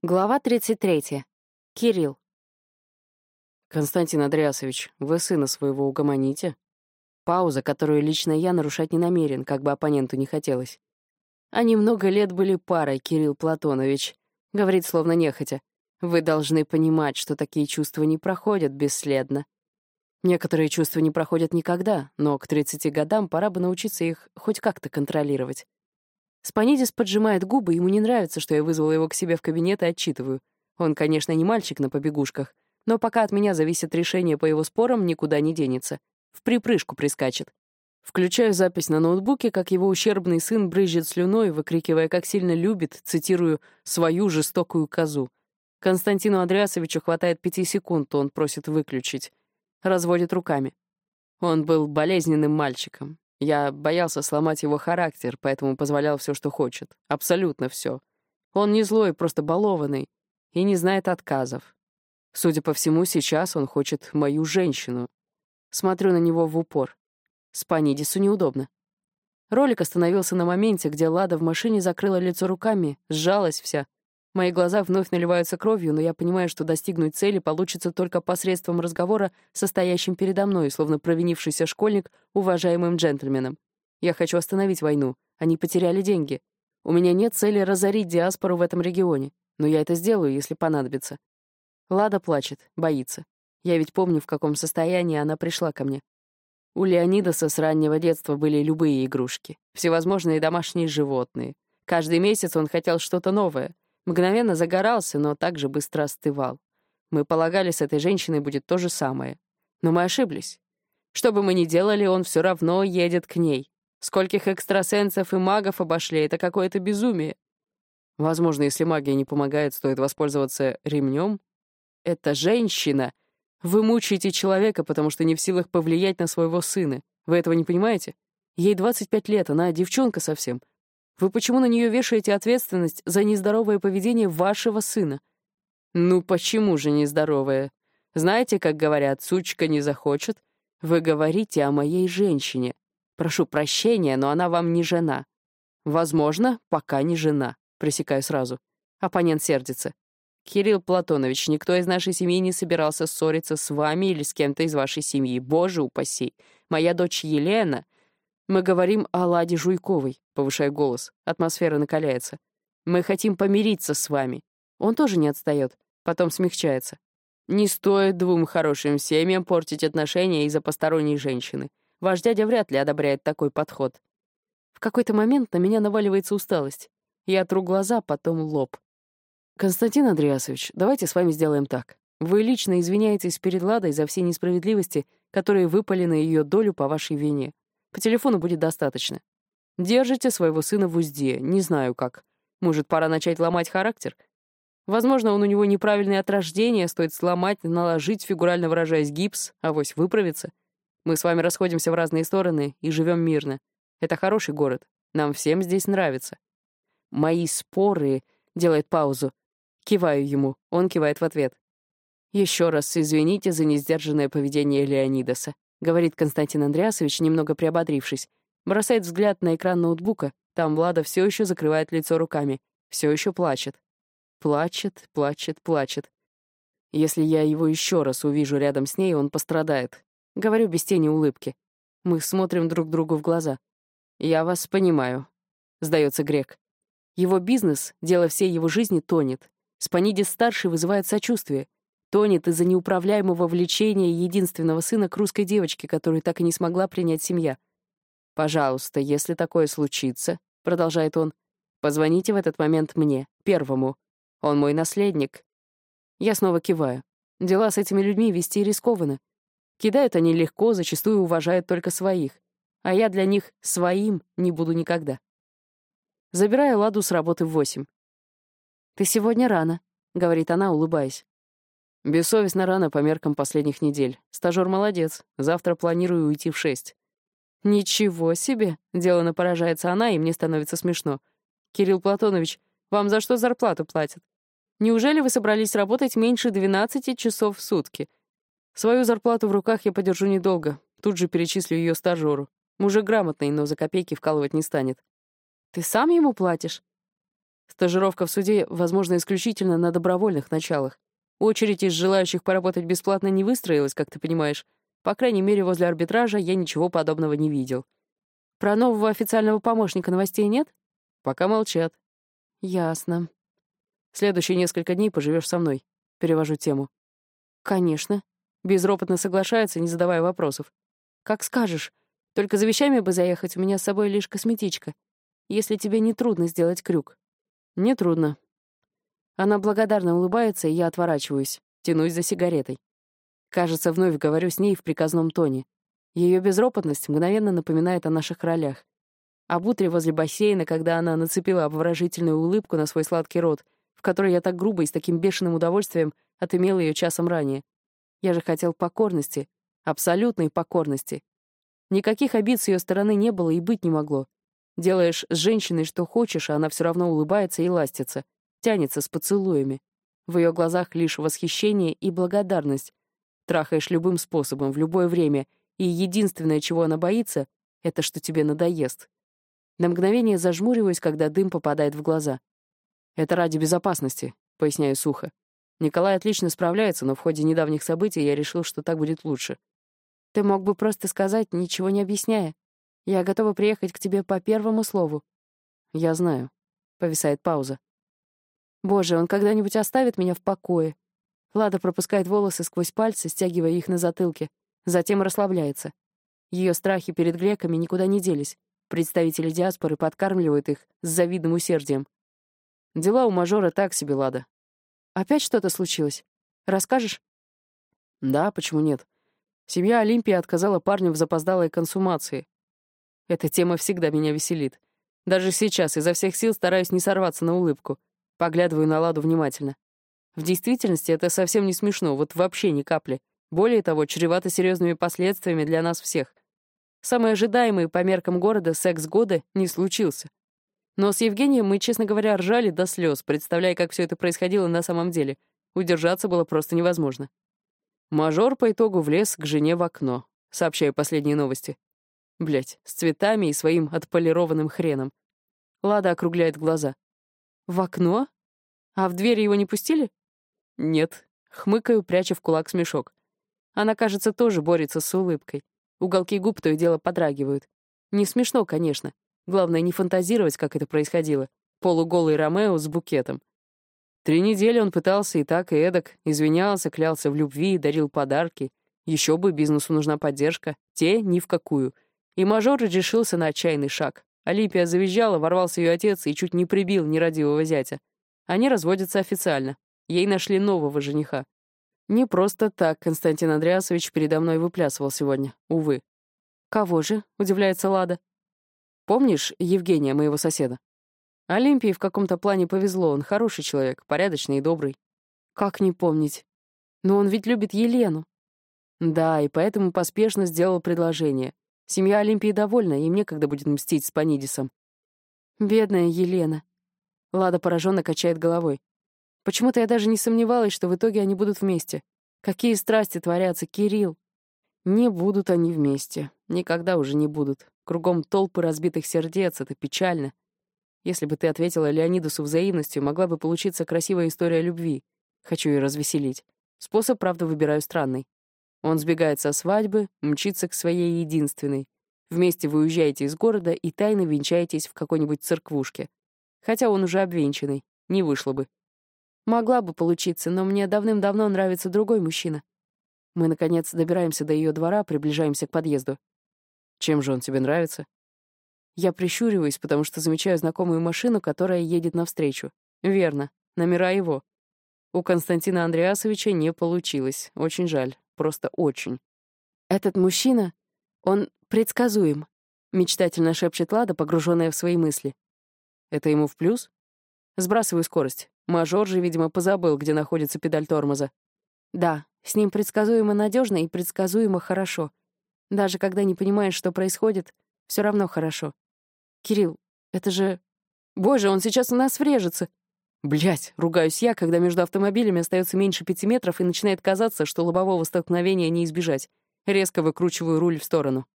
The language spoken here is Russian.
Глава 33. Кирилл. «Константин Андреасович, вы сына своего угомоните?» Пауза, которую лично я нарушать не намерен, как бы оппоненту не хотелось. «Они много лет были парой, Кирилл Платонович», — говорит словно нехотя. «Вы должны понимать, что такие чувства не проходят бесследно. Некоторые чувства не проходят никогда, но к 30 годам пора бы научиться их хоть как-то контролировать. Спанидис поджимает губы, ему не нравится, что я вызвала его к себе в кабинет и отчитываю. Он, конечно, не мальчик на побегушках, но пока от меня зависит решение по его спорам, никуда не денется. В припрыжку прискачет. Включаю запись на ноутбуке, как его ущербный сын брызжет слюной, выкрикивая, как сильно любит, цитирую, «свою жестокую козу». Константину Андреасовичу хватает пяти секунд, то он просит выключить. Разводит руками. Он был болезненным мальчиком. Я боялся сломать его характер, поэтому позволял все, что хочет. Абсолютно все. Он не злой, просто балованный. И не знает отказов. Судя по всему, сейчас он хочет мою женщину. Смотрю на него в упор. Спанидису неудобно. Ролик остановился на моменте, где Лада в машине закрыла лицо руками, сжалась вся, Мои глаза вновь наливаются кровью, но я понимаю, что достигнуть цели получится только посредством разговора, состоящим передо мной, словно провинившийся школьник, уважаемым джентльменом. Я хочу остановить войну. Они потеряли деньги. У меня нет цели разорить диаспору в этом регионе, но я это сделаю, если понадобится. Лада плачет, боится. Я ведь помню, в каком состоянии она пришла ко мне. У Леонидаса с раннего детства были любые игрушки, всевозможные домашние животные. Каждый месяц он хотел что-то новое — Мгновенно загорался, но также быстро остывал. Мы полагали, с этой женщиной будет то же самое. Но мы ошиблись. Что бы мы ни делали, он все равно едет к ней. Скольких экстрасенсов и магов обошли, это какое-то безумие. Возможно, если магия не помогает, стоит воспользоваться ремнем. Это женщина. Вы мучаете человека, потому что не в силах повлиять на своего сына. Вы этого не понимаете? Ей 25 лет, она девчонка совсем. Вы почему на нее вешаете ответственность за нездоровое поведение вашего сына? Ну почему же нездоровое? Знаете, как говорят, сучка не захочет? Вы говорите о моей женщине. Прошу прощения, но она вам не жена. Возможно, пока не жена. Пресекаю сразу. Оппонент сердится. Кирилл Платонович, никто из нашей семьи не собирался ссориться с вами или с кем-то из вашей семьи. Боже упаси. Моя дочь Елена «Мы говорим о Ладе Жуйковой», — повышая голос. Атмосфера накаляется. «Мы хотим помириться с вами». Он тоже не отстает, потом смягчается. «Не стоит двум хорошим семьям портить отношения из-за посторонней женщины. Ваш дядя вряд ли одобряет такой подход». В какой-то момент на меня наваливается усталость. Я тру глаза, потом лоб. «Константин Андреасович, давайте с вами сделаем так. Вы лично извиняетесь перед Ладой за все несправедливости, которые выпали на ее долю по вашей вине. По телефону будет достаточно. Держите своего сына в узде, не знаю как. Может, пора начать ломать характер? Возможно, он у него неправильный от рождения, стоит сломать, наложить, фигурально выражаясь, гипс, авось выправится. Мы с вами расходимся в разные стороны и живем мирно. Это хороший город. Нам всем здесь нравится. Мои споры... Делает паузу. Киваю ему. Он кивает в ответ. Еще раз извините за несдержанное поведение Леонидаса. — говорит Константин Андреасович, немного приободрившись. Бросает взгляд на экран ноутбука. Там Влада все еще закрывает лицо руками. Все еще плачет. Плачет, плачет, плачет. Если я его еще раз увижу рядом с ней, он пострадает. Говорю без тени улыбки. Мы смотрим друг другу в глаза. «Я вас понимаю», — сдается Грек. Его бизнес, дело всей его жизни, тонет. Спанидис-старший вызывает сочувствие. Тонет из-за неуправляемого влечения единственного сына к русской девочке, которую так и не смогла принять семья. «Пожалуйста, если такое случится», — продолжает он, — «позвоните в этот момент мне, первому. Он мой наследник». Я снова киваю. Дела с этими людьми вести рискованно. Кидают они легко, зачастую уважают только своих. А я для них своим не буду никогда. Забираю Ладу с работы в восемь. «Ты сегодня рано», — говорит она, улыбаясь. Бессовестно рано по меркам последних недель. Стажёр молодец. Завтра планирую уйти в шесть. Ничего себе! Делано поражается она, и мне становится смешно. Кирилл Платонович, вам за что зарплату платят? Неужели вы собрались работать меньше 12 часов в сутки? Свою зарплату в руках я подержу недолго. Тут же перечислю ее стажеру. Мужик грамотный, но за копейки вкалывать не станет. Ты сам ему платишь? Стажировка в суде, возможно, исключительно на добровольных началах. Очередь из желающих поработать бесплатно не выстроилась, как ты понимаешь. По крайней мере, возле арбитража я ничего подобного не видел. Про нового официального помощника новостей нет? Пока молчат. Ясно. Следующие несколько дней поживешь со мной. Перевожу тему. Конечно. Безропотно соглашается, не задавая вопросов. Как скажешь. Только за вещами бы заехать, у меня с собой лишь косметичка. Если тебе не трудно сделать крюк. Не трудно. Она благодарно улыбается, и я отворачиваюсь, тянусь за сигаретой. Кажется, вновь говорю с ней в приказном тоне. Ее безропотность мгновенно напоминает о наших ролях. Об утре возле бассейна, когда она нацепила обворожительную улыбку на свой сладкий рот, в которой я так грубо и с таким бешеным удовольствием отымел ее часом ранее. Я же хотел покорности, абсолютной покорности. Никаких обид с ее стороны не было и быть не могло. Делаешь с женщиной что хочешь, а она все равно улыбается и ластится, тянется с поцелуями. В ее глазах лишь восхищение и благодарность. Трахаешь любым способом, в любое время, и единственное, чего она боится, это что тебе надоест. На мгновение зажмуриваюсь, когда дым попадает в глаза. «Это ради безопасности», — поясняю сухо. Николай отлично справляется, но в ходе недавних событий я решил, что так будет лучше. Ты мог бы просто сказать, ничего не объясняя. Я готова приехать к тебе по первому слову. Я знаю. Повисает пауза. Боже, он когда-нибудь оставит меня в покое? Лада пропускает волосы сквозь пальцы, стягивая их на затылке. Затем расслабляется. Ее страхи перед греками никуда не делись. Представители диаспоры подкармливают их с завидным усердием. Дела у мажора так себе, Лада. Опять что-то случилось? Расскажешь? Да, почему нет? Семья Олимпии отказала парню в запоздалой консумации. Эта тема всегда меня веселит. Даже сейчас изо всех сил стараюсь не сорваться на улыбку. Поглядываю на Ладу внимательно. В действительности это совсем не смешно, вот вообще ни капли. Более того, чревато серьезными последствиями для нас всех. Самый ожидаемый по меркам города секс года не случился. Но с Евгением мы, честно говоря, ржали до слез, представляя, как все это происходило на самом деле. Удержаться было просто невозможно. Мажор по итогу влез к жене в окно, сообщаю последние новости. Блять, с цветами и своим отполированным хреном. Лада округляет глаза. В окно? А в дверь его не пустили? Нет. Хмыкаю, пряча в кулак смешок. Она, кажется, тоже борется с улыбкой. Уголки губ то и дело подрагивают. Не смешно, конечно. Главное, не фантазировать, как это происходило. Полуголый Ромео с букетом. Три недели он пытался и так, и эдак, извинялся, клялся в любви, дарил подарки. Еще бы, бизнесу нужна поддержка. Те — ни в какую. И мажор решился на отчаянный шаг. Олимпия завизжала, ворвался ее отец и чуть не прибил нерадивого зятя. Они разводятся официально. Ей нашли нового жениха. Не просто так Константин Андреасович передо мной выплясывал сегодня, увы. «Кого же?» — удивляется Лада. Помнишь Евгения, моего соседа? Олимпии в каком-то плане повезло, он хороший человек, порядочный и добрый. Как не помнить? Но он ведь любит Елену. Да, и поэтому поспешно сделал предложение. Семья Олимпии довольна, им некогда будет мстить с Панидисом. Бедная Елена. Лада пораженно качает головой. Почему-то я даже не сомневалась, что в итоге они будут вместе. Какие страсти творятся, Кирилл. Не будут они вместе. Никогда уже не будут. Кругом толпы разбитых сердец, это печально. Если бы ты ответила Леонидусу взаимностью, могла бы получиться красивая история любви. Хочу ее развеселить. Способ, правда, выбираю странный. Он сбегает со свадьбы, мчится к своей единственной. Вместе вы уезжаете из города и тайно венчаетесь в какой-нибудь церквушке. Хотя он уже обвенчанный, не вышло бы. Могла бы получиться, но мне давным-давно нравится другой мужчина. Мы, наконец, добираемся до ее двора, приближаемся к подъезду. Чем же он тебе нравится? Я прищуриваюсь, потому что замечаю знакомую машину, которая едет навстречу. Верно, номера его. У Константина Андреасовича не получилось. Очень жаль, просто очень. Этот мужчина, он предсказуем, мечтательно шепчет Лада, погруженная в свои мысли. Это ему в плюс? Сбрасываю скорость. Мажор же, видимо, позабыл, где находится педаль тормоза. Да, с ним предсказуемо надежно и предсказуемо хорошо. Даже когда не понимаешь, что происходит, все равно хорошо. Кирилл, это же... Боже, он сейчас у нас врежется. Блять, ругаюсь я, когда между автомобилями остается меньше пяти метров и начинает казаться, что лобового столкновения не избежать. Резко выкручиваю руль в сторону.